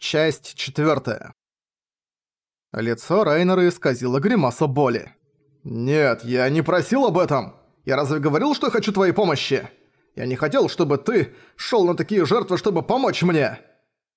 Часть четвертая. Лицо Райнера исказило гримаса боли. «Нет, я не просил об этом! Я разве говорил, что хочу твоей помощи? Я не хотел, чтобы ты шел на такие жертвы, чтобы помочь мне!»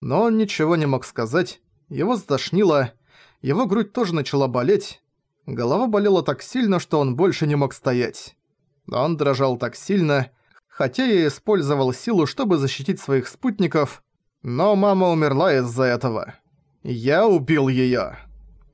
Но он ничего не мог сказать, его затошнило, его грудь тоже начала болеть, голова болела так сильно, что он больше не мог стоять. Он дрожал так сильно, хотя и использовал силу, чтобы защитить своих спутников, но мама умерла из-за этого. Я убил её.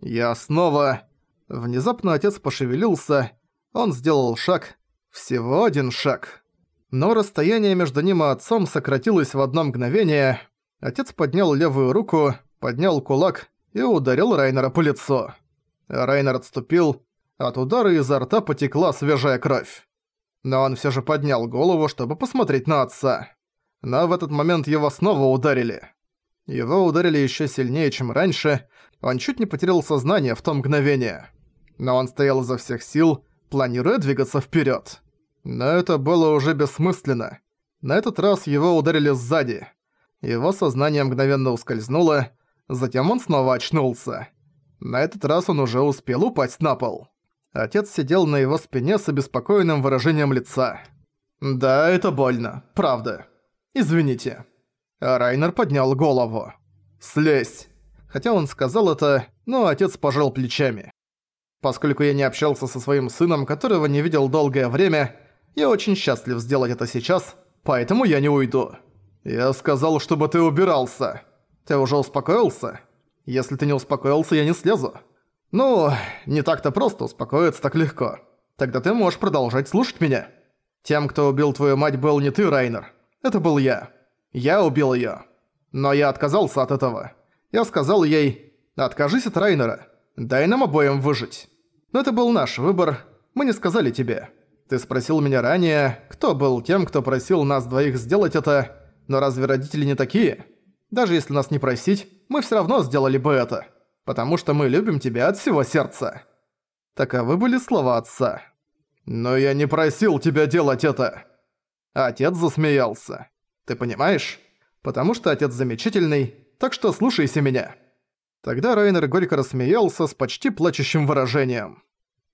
Я снова... Внезапно отец пошевелился, он сделал шаг. Всего один шаг. Но расстояние между ним и отцом сократилось в одно мгновение. Отец поднял левую руку, поднял кулак и ударил Райнера по лицу. Райнер отступил. От удара изо рта потекла свежая кровь. Но он всё же поднял голову, чтобы посмотреть на отца но в этот момент его снова ударили. Его ударили еще сильнее, чем раньше, он чуть не потерял сознание в то мгновение. Но он стоял изо всех сил, планируя двигаться вперед. Но это было уже бессмысленно. На этот раз его ударили сзади. Его сознание мгновенно ускользнуло, затем он снова очнулся. На этот раз он уже успел упасть на пол. Отец сидел на его спине с обеспокоенным выражением лица. «Да, это больно, правда. Извините». Райнер поднял голову. «Слезь». Хотя он сказал это, но отец пожал плечами. Поскольку я не общался со своим сыном, которого не видел долгое время, я очень счастлив сделать это сейчас, поэтому я не уйду. Я сказал, чтобы ты убирался. Ты уже успокоился? Если ты не успокоился, я не слезу. Ну, не так-то просто успокоиться так легко. Тогда ты можешь продолжать слушать меня. Тем, кто убил твою мать, был не ты, Райнер. Это был я. Я убил её. Но я отказался от этого. Я сказал ей, откажись от Райнера, дай нам обоим выжить. Но это был наш выбор, мы не сказали тебе. Ты спросил меня ранее, кто был тем, кто просил нас двоих сделать это, но разве родители не такие? Даже если нас не просить, мы всё равно сделали бы это, потому что мы любим тебя от всего сердца. Таковы были слова отца. «Но я не просил тебя делать это!» Отец засмеялся. «Ты понимаешь? Потому что отец замечательный, так что слушайся меня». Тогда Райнер горько рассмеялся с почти плачущим выражением.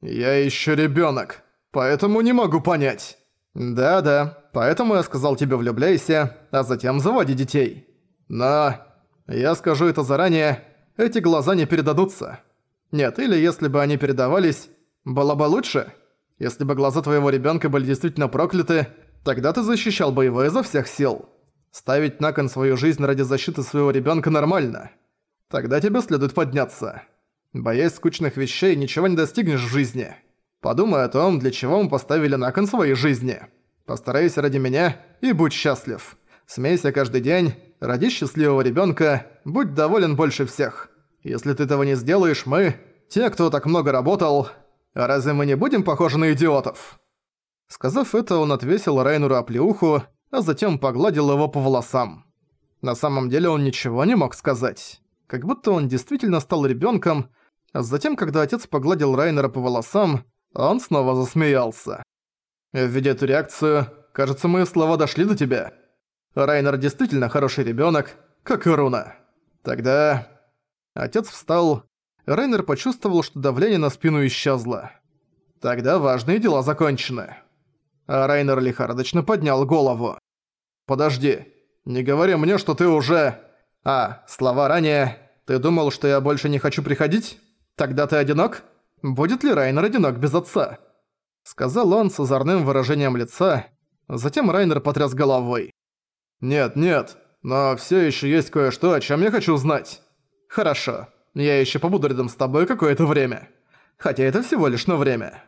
«Я ещё ребёнок, поэтому не могу понять». «Да-да, поэтому я сказал тебе влюбляйся, а затем заводи детей. Но, я скажу это заранее, эти глаза не передадутся. Нет, или если бы они передавались, было бы лучше. Если бы глаза твоего ребёнка были действительно прокляты, Тогда ты защищал бы его изо всех сил. Ставить на кон свою жизнь ради защиты своего ребенка нормально. Тогда тебе следует подняться. Боясь скучных вещей, ничего не достигнешь в жизни. Подумай о том, для чего мы поставили на кон своей жизни. Постарайся ради меня и будь счастлив. Смейся каждый день, ради счастливого ребенка, будь доволен больше всех. Если ты этого не сделаешь, мы, те, кто так много работал, разве мы не будем похожи на идиотов?» Сказав это, он отвесил Райнуру оплеуху, а затем погладил его по волосам. На самом деле он ничего не мог сказать. Как будто он действительно стал ребенком, а затем, когда отец погладил Райнера по волосам, он снова засмеялся. Видя эту реакцию, кажется, мои слова дошли до тебя. Райнер действительно хороший ребенок, как и Руна. Тогда... Отец встал. Райнер почувствовал, что давление на спину исчезло. Тогда важные дела закончены. А Райнер лихорадочно поднял голову. «Подожди, не говори мне, что ты уже...» «А, слова ранее. Ты думал, что я больше не хочу приходить? Тогда ты одинок? Будет ли Райнер одинок без отца?» Сказал он с озорным выражением лица. Затем Райнер потряс головой. «Нет, нет, но всё ещё есть кое-что, о чём я хочу знать. Хорошо, я ещё побуду рядом с тобой какое-то время. Хотя это всего лишь на время».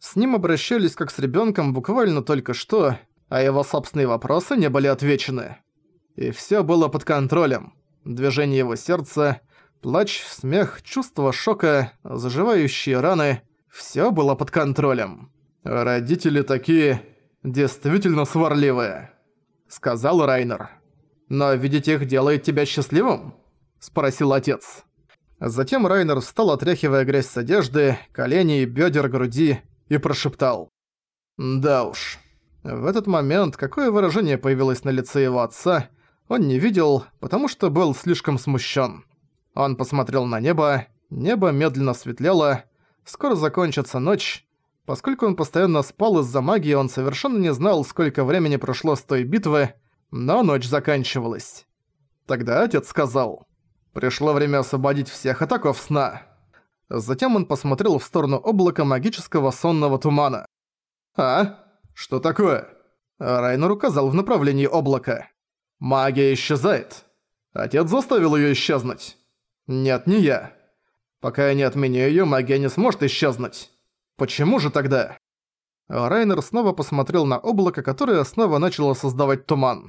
С ним обращались как с ребенком буквально только что, а его собственные вопросы не были отвечены. И все было под контролем. Движение его сердца, плач, смех, чувство шока, заживающие раны – все было под контролем. «Родители такие действительно сварливые», – сказал Райнер. «Но видеть их делает тебя счастливым?» – спросил отец. Затем Райнер встал, отряхивая грязь с одежды, колени, бедер, груди и прошептал. «Да уж». В этот момент какое выражение появилось на лице его отца, Он не видел, потому что был слишком смущен. Он посмотрел на небо, небо медленно светлело, скоро закончится ночь. Поскольку он постоянно спал из-за магии, он совершенно не знал, сколько времени прошло с той битвы, но ночь заканчивалась. Тогда отец сказал, «Пришло время освободить всех от оков сна». Затем он посмотрел в сторону облака магического сонного тумана. «А? Что такое?» Райнер указал в направлении облака. «Магия исчезает. Отец заставил её исчезнуть». «Нет, не я. Пока я не отменю её, магия не сможет исчезнуть. Почему же тогда?» Райнер снова посмотрел на облако, которое снова начало создавать туман.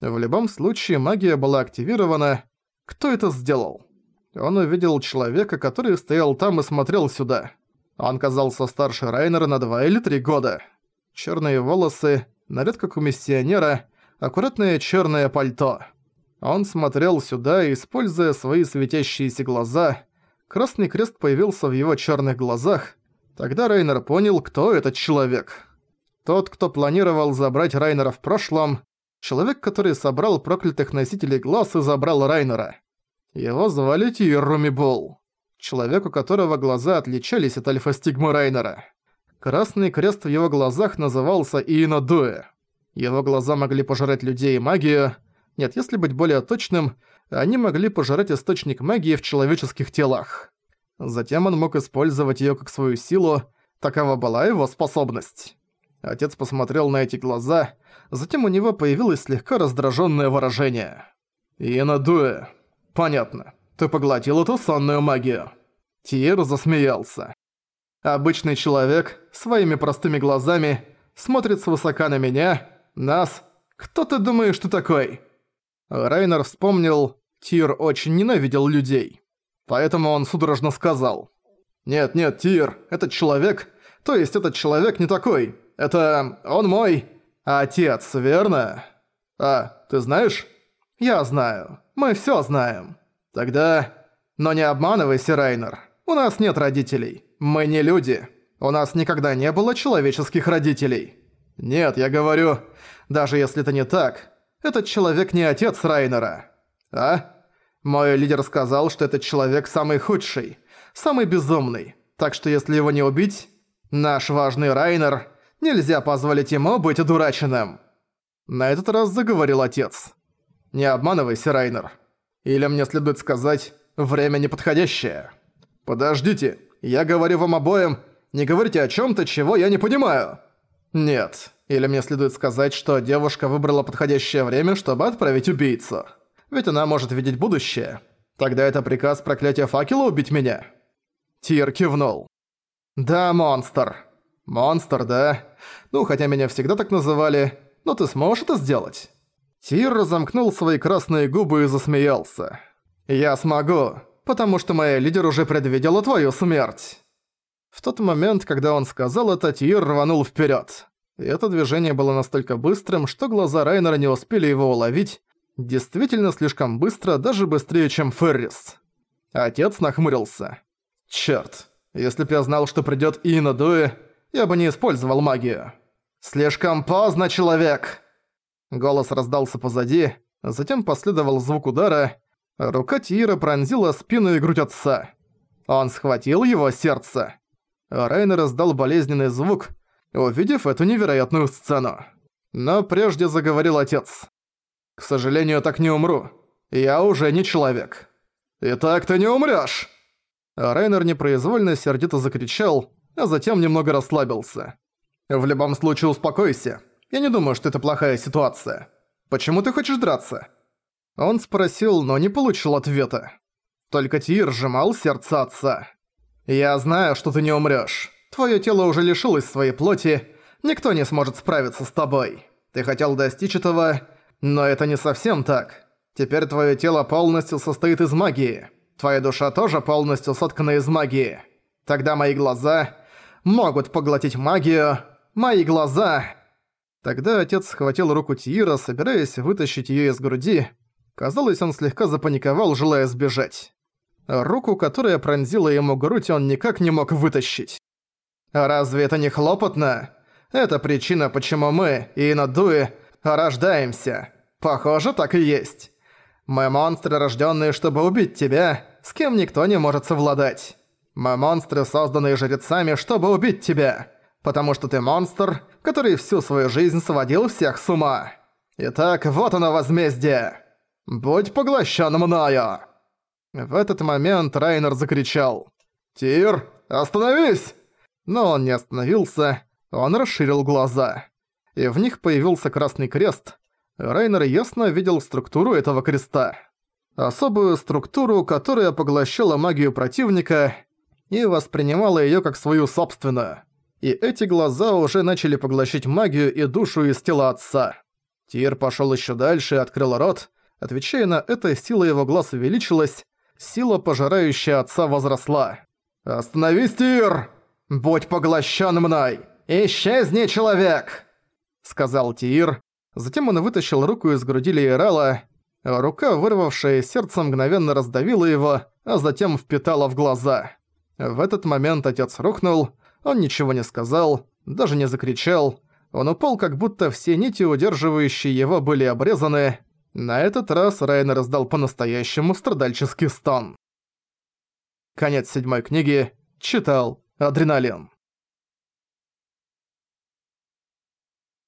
В любом случае, магия была активирована. Кто это сделал? Он увидел человека, который стоял там и смотрел сюда. Он казался старше Райнера на два или три года. Черные волосы, наряд как у миссионера, аккуратное черное пальто. Он смотрел сюда, используя свои светящиеся глаза. Красный крест появился в его черных глазах. Тогда Райнер понял, кто этот человек. Тот, кто планировал забрать Райнера в прошлом, человек, который собрал проклятых носителей глаз и забрал Райнера. Его звали Тиеруми Бол. Человек, у которого глаза отличались от альфа-стигмы Райнера. Красный крест в его глазах назывался Иинадуэ. Его глаза могли пожирать людей и магию. Нет, если быть более точным, они могли пожирать источник магии в человеческих телах. Затем он мог использовать её как свою силу, такова была его способность. Отец посмотрел на эти глаза, затем у него появилось слегка раздражённое выражение. «Инадуэ, понятно, ты поглотил эту сонную магию». Тиер засмеялся. Обычный человек, своими простыми глазами, смотрит свысока на меня, нас. Кто ты думаешь, что такой? Райнер вспомнил, Тир очень ненавидел людей. Поэтому он судорожно сказал. «Нет-нет, Тир, этот человек... То есть этот человек не такой. Это... он мой... отец, верно? А, ты знаешь? Я знаю. Мы всё знаем. Тогда... Но не обманывайся, Райнер. У нас нет родителей. Мы не люди. У нас никогда не было человеческих родителей. Нет, я говорю, даже если это не так, этот человек не отец Райнера. А? Мой лидер сказал, что этот человек самый худший, самый безумный. Так что если его не убить, наш важный Райнер, нельзя позволить ему быть одураченным. На этот раз заговорил отец. Не обманывайся, Райнер. Или мне следует сказать, время неподходящее. Подождите, я говорю вам обоим, не говорите о чём-то, чего я не понимаю. Нет. Или мне следует сказать, что девушка выбрала подходящее время, чтобы отправить убийцу. Ведь она может видеть будущее. Тогда это приказ проклятия факела убить меня. Тир кивнул. Да, монстр. Монстр, да. Ну, хотя меня всегда так называли. Но ты сможешь это сделать? Тир разомкнул свои красные губы и засмеялся. «Я смогу потому что моя лидер уже предвидела твою смерть». В тот момент, когда он сказал это, Тир рванул вперед. Это движение было настолько быстрым, что глаза Райнера не успели его уловить. Действительно слишком быстро, даже быстрее, чем Феррис. Отец нахмурился. «Чёрт, если б я знал, что придёт Иина Дуэ, я бы не использовал магию». «Слишком поздно, человек!» Голос раздался позади, затем последовал звук удара, Рука Тиира пронзила спину и грудь отца. Он схватил его сердце. Райнер издал болезненный звук, увидев эту невероятную сцену. Но прежде заговорил отец. «К сожалению, так не умру. Я уже не человек». «И так ты не умрёшь!» Райнер непроизвольно сердито закричал, а затем немного расслабился. «В любом случае успокойся. Я не думаю, что это плохая ситуация. Почему ты хочешь драться?» Он спросил, но не получил ответа. Только Тир сжимал сердце отца. «Я знаю, что ты не умрёшь. Твоё тело уже лишилось своей плоти. Никто не сможет справиться с тобой. Ты хотел достичь этого, но это не совсем так. Теперь твоё тело полностью состоит из магии. Твоя душа тоже полностью соткана из магии. Тогда мои глаза могут поглотить магию. Мои глаза...» Тогда отец схватил руку Тиира, собираясь вытащить её из груди, Казалось, он слегка запаниковал, желая сбежать. Руку, которая пронзила ему грудь, он никак не мог вытащить. «Разве это не хлопотно? Это причина, почему мы, и Инадуи, рождаемся. Похоже, так и есть. Мы монстры, рожденные, чтобы убить тебя, с кем никто не может совладать. Мы монстры, созданные жрецами, чтобы убить тебя, потому что ты монстр, который всю свою жизнь сводил всех с ума. Итак, вот оно возмездие. Будь поглощен мною. В этот момент Райнер закричал. «Тир, остановись!» Но он не остановился, он расширил глаза. И в них появился красный крест. Райнер ясно видел структуру этого креста. Особую структуру, которая поглощала магию противника и воспринимала её как свою собственную. И эти глаза уже начали поглощать магию и душу из тела отца. Тир пошёл ещё дальше и открыл рот. Отвечая на это, сила его глаз увеличилась, сила, пожирающая отца, возросла. «Остановись, Тир! Будь поглощен мной! Исчезни, человек!» Сказал Тир. Затем он вытащил руку из груди Лиерала. Рука, вырвавшая сердце, мгновенно раздавила его, а затем впитала в глаза. В этот момент отец рухнул, он ничего не сказал, даже не закричал. Он упал, как будто все нити, удерживающие его, были обрезаны. На этот раз Райнер издал по-настоящему страдальческий стон. Конец седьмой книги. Читал. Адреналин.